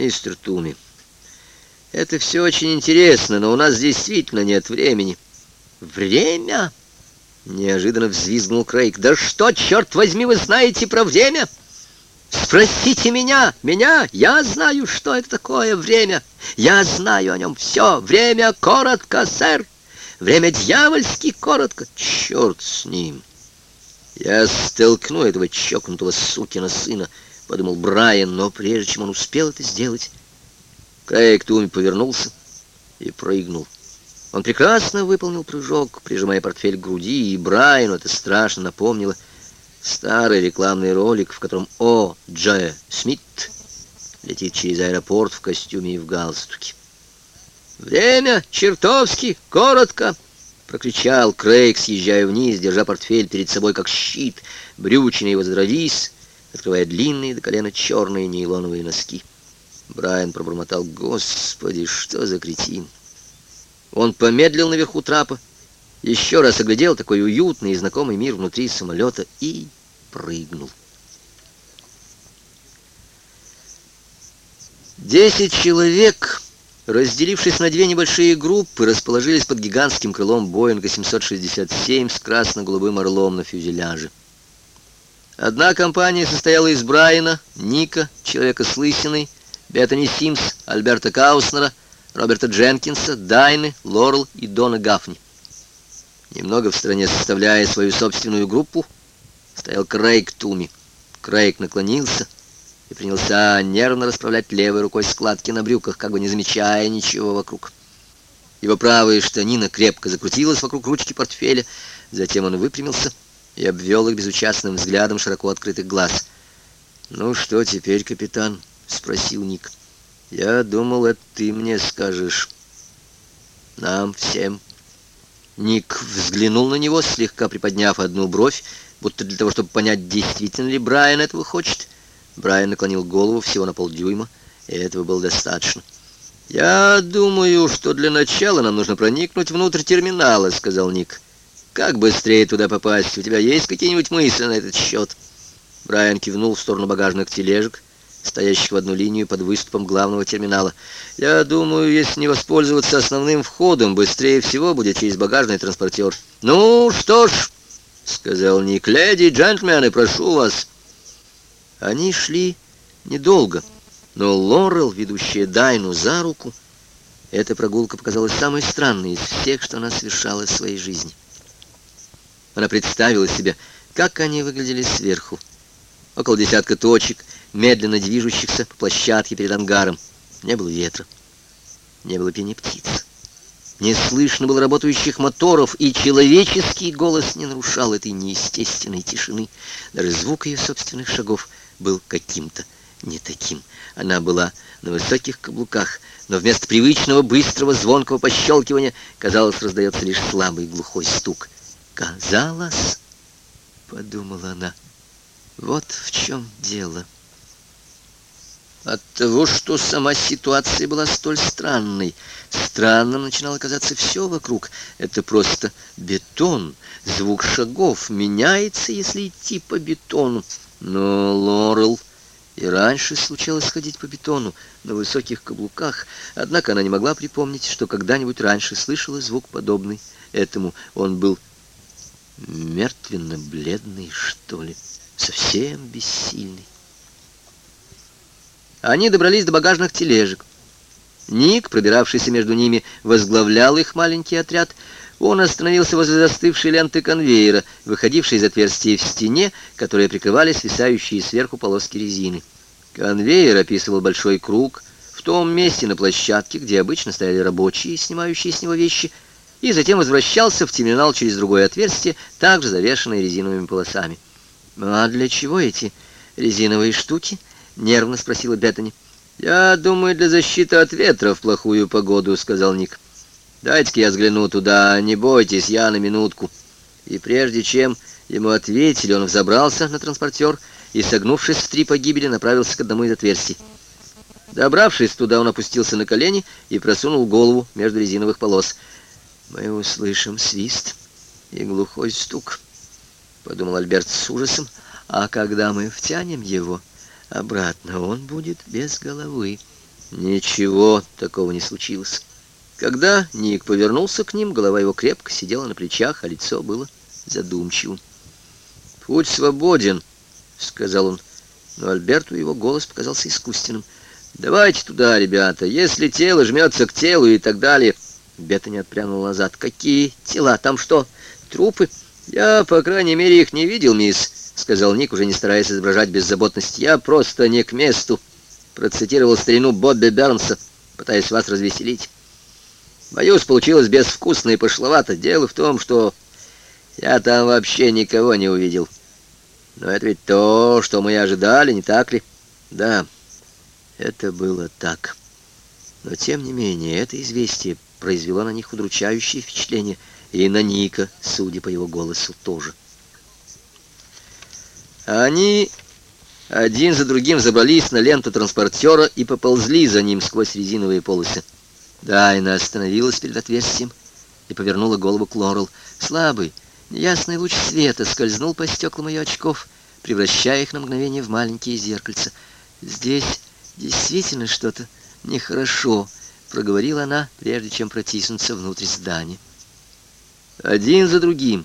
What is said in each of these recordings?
Мистер Туми, это все очень интересно, но у нас действительно нет времени. Время? Неожиданно взвизгнул Крейг. Да что, черт возьми, вы знаете про время? Спросите меня, меня, я знаю, что это такое время. Я знаю о нем все. Время коротко, сэр. Время дьявольски коротко. Черт с ним. Я столкну этого чокнутого сукина сына, подумал Брайан, но прежде чем он успел это сделать, Крейг Туми повернулся и прыгнул. Он прекрасно выполнил прыжок, прижимая портфель к груди, и Брайану это страшно напомнило старый рекламный ролик, в котором О. Дж. Смит летит через аэропорт в костюме и в галстуке. «Время чертовски коротко!» — прокричал Крейг, съезжая вниз, держа портфель перед собой как щит. Брючины его задрались, открывая длинные до колена черные нейлоновые носки. Брайан пробормотал, «Господи, что за кретин!» Он помедлил наверху трапа, еще раз оглядел такой уютный и знакомый мир внутри самолета и прыгнул. Десять человек, разделившись на две небольшие группы, расположились под гигантским крылом Боинга 767 с красно-голубым орлом на фюзеляже. Одна компания состояла из Брайана, Ника, человека с лысиной, Беттани Симс, Альберта Кауснера, Роберта Дженкинса, Дайны, Лорел и Дона Гафни. Немного в стороне, составляя свою собственную группу, стоял Крейг Туми. Крейг наклонился и принялся нервно расправлять левой рукой складки на брюках, как бы не замечая ничего вокруг. Его правая штанина крепко закрутилась вокруг ручки портфеля, затем он выпрямился и обвел их безучастным взглядом широко открытых глаз. «Ну что теперь, капитан?» — спросил Ник. «Я думал, это ты мне скажешь. Нам всем». Ник взглянул на него, слегка приподняв одну бровь, будто для того, чтобы понять, действительно ли Брайан этого хочет. Брайан наклонил голову всего на полдюйма, и этого было достаточно. «Я думаю, что для начала нам нужно проникнуть внутрь терминала», — сказал Ник. «Как быстрее туда попасть? У тебя есть какие-нибудь мысли на этот счет?» Брайан кивнул в сторону багажных тележек, стоящих в одну линию под выступом главного терминала. «Я думаю, если не воспользоваться основным входом, быстрее всего будет через багажный транспортер». «Ну что ж», — сказал Ник, — «леди джентльмены, прошу вас». Они шли недолго, но Лорел, ведущая Дайну за руку, эта прогулка показалась самой странной из всех, что она совершала в своей жизни. Она представила себе, как они выглядели сверху. Около десятка точек — медленно движущихся по площадке перед ангаром. Не было ветра, не было пени птиц. Не слышно было работающих моторов, и человеческий голос не нарушал этой неестественной тишины. Даже звук ее собственных шагов был каким-то не таким. Она была на высоких каблуках, но вместо привычного быстрого звонкого пощелкивания, казалось, раздается лишь слабый глухой стук. «Казалось», — подумала она, — «вот в чем дело». От того, что сама ситуация была столь странной, странным начинало казаться все вокруг. Это просто бетон, звук шагов меняется, если идти по бетону. Но Лорел и раньше случалось ходить по бетону на высоких каблуках, однако она не могла припомнить, что когда-нибудь раньше слышала звук подобный этому. Он был мертвенно-бледный, что ли, совсем бессильный. Они добрались до багажных тележек. Ник, пробиравшийся между ними, возглавлял их маленький отряд. Он остановился возле застывшей ленты конвейера, выходившей из отверстия в стене, которые прикрывали свисающие сверху полоски резины. Конвейер описывал большой круг в том месте на площадке, где обычно стояли рабочие, снимающие с него вещи, и затем возвращался в терминал через другое отверстие, также завешенное резиновыми полосами. «А для чего эти резиновые штуки?» Нервно спросила Беттани. «Я думаю, для защиты от ветра в плохую погоду», — сказал Ник. «Дайте-ка я взгляну туда, не бойтесь, я на минутку». И прежде чем ему ответили, он взобрался на транспортер и, согнувшись в три погибели, направился к одному из отверстий. Добравшись туда, он опустился на колени и просунул голову между резиновых полос. «Мы услышим свист и глухой стук», — подумал Альберт с ужасом. «А когда мы втянем его...» Обратно он будет без головы. Ничего такого не случилось. Когда Ник повернулся к ним, голова его крепко сидела на плечах, а лицо было задумчивым. «Путь свободен», — сказал он, но Альберту его голос показался искусственным. «Давайте туда, ребята, если тело жмется к телу и так далее». Бета не отпрянул назад. «Какие тела? Там что, трупы?» «Я, по крайней мере, их не видел, мисс», — сказал Ник, уже не стараясь изображать беззаботность. «Я просто не к месту», — процитировал старину Бобби Бернса, пытаясь вас развеселить. Боюсь, получилось безвкусно и пошловато. Дело в том, что я там вообще никого не увидел. Но это ведь то, что мы и ожидали, не так ли? Да, это было так. Но, тем не менее, это известие произвело на них удручающее впечатление. И на Ника, судя по его голосу, тоже. Они один за другим забрались на ленту транспортера и поползли за ним сквозь резиновые полосы. Дайна остановилась перед отверстием и повернула голову к Лорел. Слабый, неясный луч света скользнул по стеклам ее очков, превращая их на мгновение в маленькие зеркальца. «Здесь действительно что-то нехорошо», — проговорила она, прежде чем протиснуться внутрь здания. Один за другим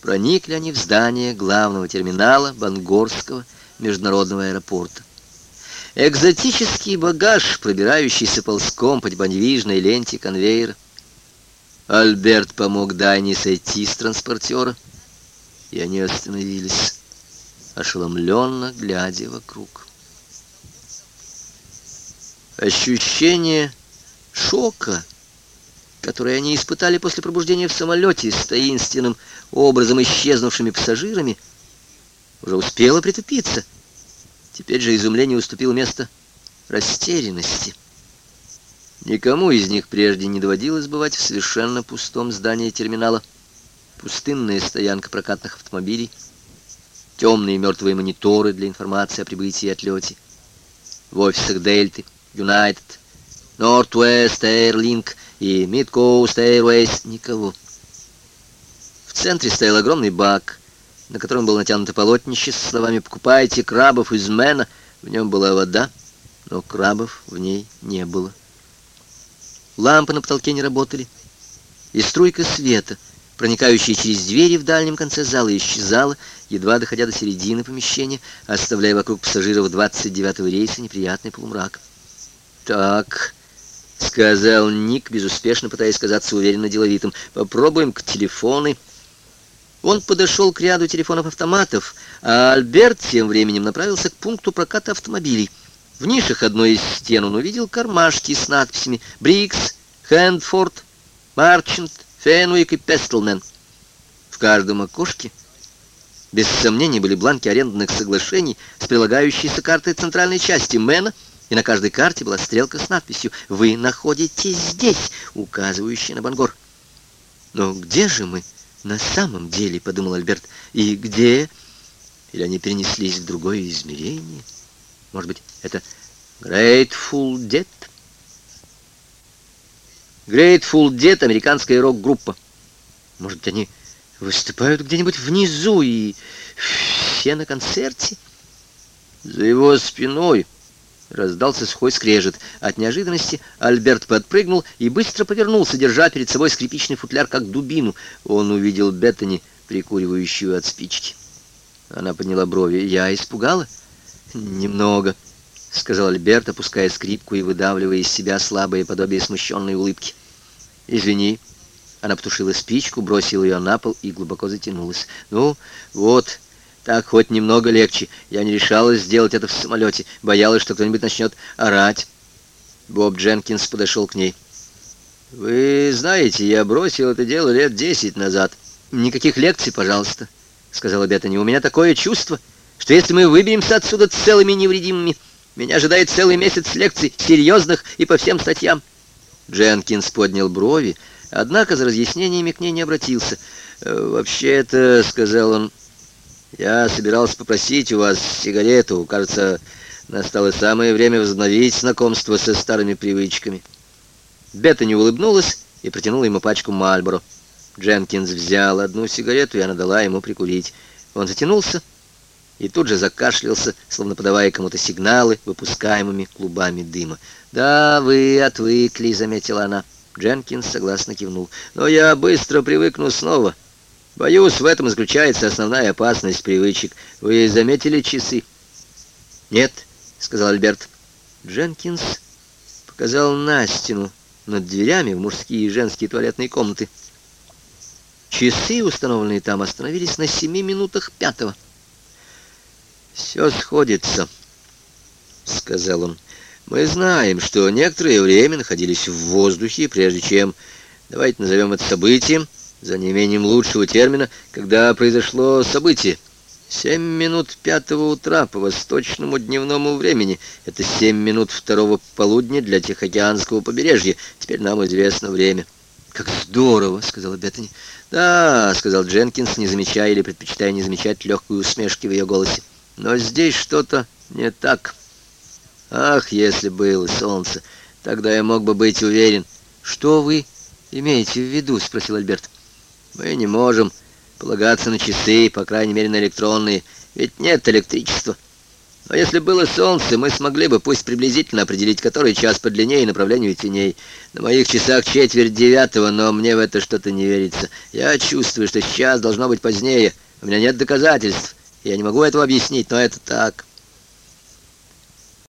проникли они в здание главного терминала Бангорского международного аэропорта. Экзотический багаж, пробирающийся ползком по подвижной ленте конвейера. Альберт помог Дайне сойти с транспортера, и они остановились, ошеломленно глядя вокруг. Ощущение шока, которое они испытали после пробуждения в самолете с таинственным образом исчезнувшими пассажирами, уже успело притупиться — Теперь же изумление уступило место растерянности. Никому из них прежде не доводилось бывать в совершенно пустом здании терминала. Пустынная стоянка прокатных автомобилей, темные мертвые мониторы для информации о прибытии и отлете. В офисах Дельты, Юнайтед, Northwest Airlink и Midcoast Airways никого. В центре стоял огромный бак — на котором было натянуто полотнище с словами «Покупайте крабов из Мэна». В нем была вода, но крабов в ней не было. Лампы на потолке не работали, и струйка света, проникающая через двери в дальнем конце зала, исчезала, едва доходя до середины помещения, оставляя вокруг пассажиров 29-го рейса неприятный полумрак. «Так», — сказал Ник, безуспешно пытаясь казаться уверенно деловитым, — «попробуем к телефоны». Он подошел к ряду телефонов-автоматов, а Альберт тем временем направился к пункту проката автомобилей. В нишах одной из стен он увидел кармашки с надписями «Брикс», «Хэндфорд», «Марчант», «Фенуик» и «Пестлмен». В каждом окошке, без сомнения, были бланки арендных соглашений с прилагающейся картой центральной части Мэна, и на каждой карте была стрелка с надписью «Вы находитесь здесь», указывающая на Бангор. «Но где же мы?» на самом деле, подумал Альберт, и где? Или они перенеслись в другое измерение? Может быть, это Grateful Dead? Grateful Dead — американская рок-группа. Может быть, они выступают где-нибудь внизу, и все на концерте? За его спиной Раздался сухой скрежет. От неожиданности Альберт подпрыгнул и быстро повернулся, держа перед собой скрипичный футляр, как дубину. Он увидел Беттани, прикуривающую от спички. Она подняла брови. «Я испугала?» «Немного», — сказал Альберт, опуская скрипку и выдавливая из себя слабое подобие смущенной улыбки. «Извини». Она потушила спичку, бросила ее на пол и глубоко затянулась. «Ну, вот, так хоть немного легче. Я не решалась сделать это в самолете. Боялась, что кто-нибудь начнет орать. Боб Дженкинс подошел к ней. «Вы знаете, я бросил это дело лет десять назад. Никаких лекций, пожалуйста», — сказала Беттани. «У меня такое чувство, что если мы выберемся отсюда целыми невредимыми, меня ожидает целый месяц лекций, серьезных и по всем статьям». Дженкинс поднял брови, однако за разъяснениями к ней не обратился. «Э, «Вообще-то», — сказал он, — я собирался попросить у вас сигарету. Кажется, настало самое время возобновить знакомство со старыми привычками. Бета не улыбнулась и протянула ему пачку Мальборо. Дженкинс взял одну сигарету, и она дала ему прикурить. Он затянулся и тут же закашлялся, словно подавая кому-то сигналы, выпускаемыми клубами дыма. «Да, вы отвыкли», — заметила она. Дженкинс согласно кивнул. «Но я быстро привыкну снова. Боюсь, в этом заключается основная опасность привычек. Вы заметили часы?» «Нет», — сказал Альберт. Дженкинс показал на стену над дверями в мужские и женские туалетные комнаты. Часы, установленные там, остановились на семи минутах пятого. «Все сходится», — сказал он. «Мы знаем, что некоторое время находились в воздухе, прежде чем, давайте назовем это событием, за неимением лучшего термина, когда произошло событие. Семь минут пятого утра по восточному дневному времени. Это семь минут второго полудня для Тихоокеанского побережья. Теперь нам известно время». «Как здорово!» — сказала Беттани. «Да», — сказал Дженкинс, не замечая или предпочитая не замечать легкую усмешки в ее голосе. «Но здесь что-то не так. Ах, если было солнце, тогда я мог бы быть уверен». «Что вы имеете в виду?» — спросил Альберт. «Мы не можем полагаться на часы, по крайней мере на электронные, ведь нет электричества. Но если было солнце, мы смогли бы, пусть приблизительно, определить, который час по длине и направлению теней. На моих часах четверть девятого, но мне в это что-то не верится. Я чувствую, что сейчас должно быть позднее. У меня нет доказательств. Я не могу этого объяснить, но это так.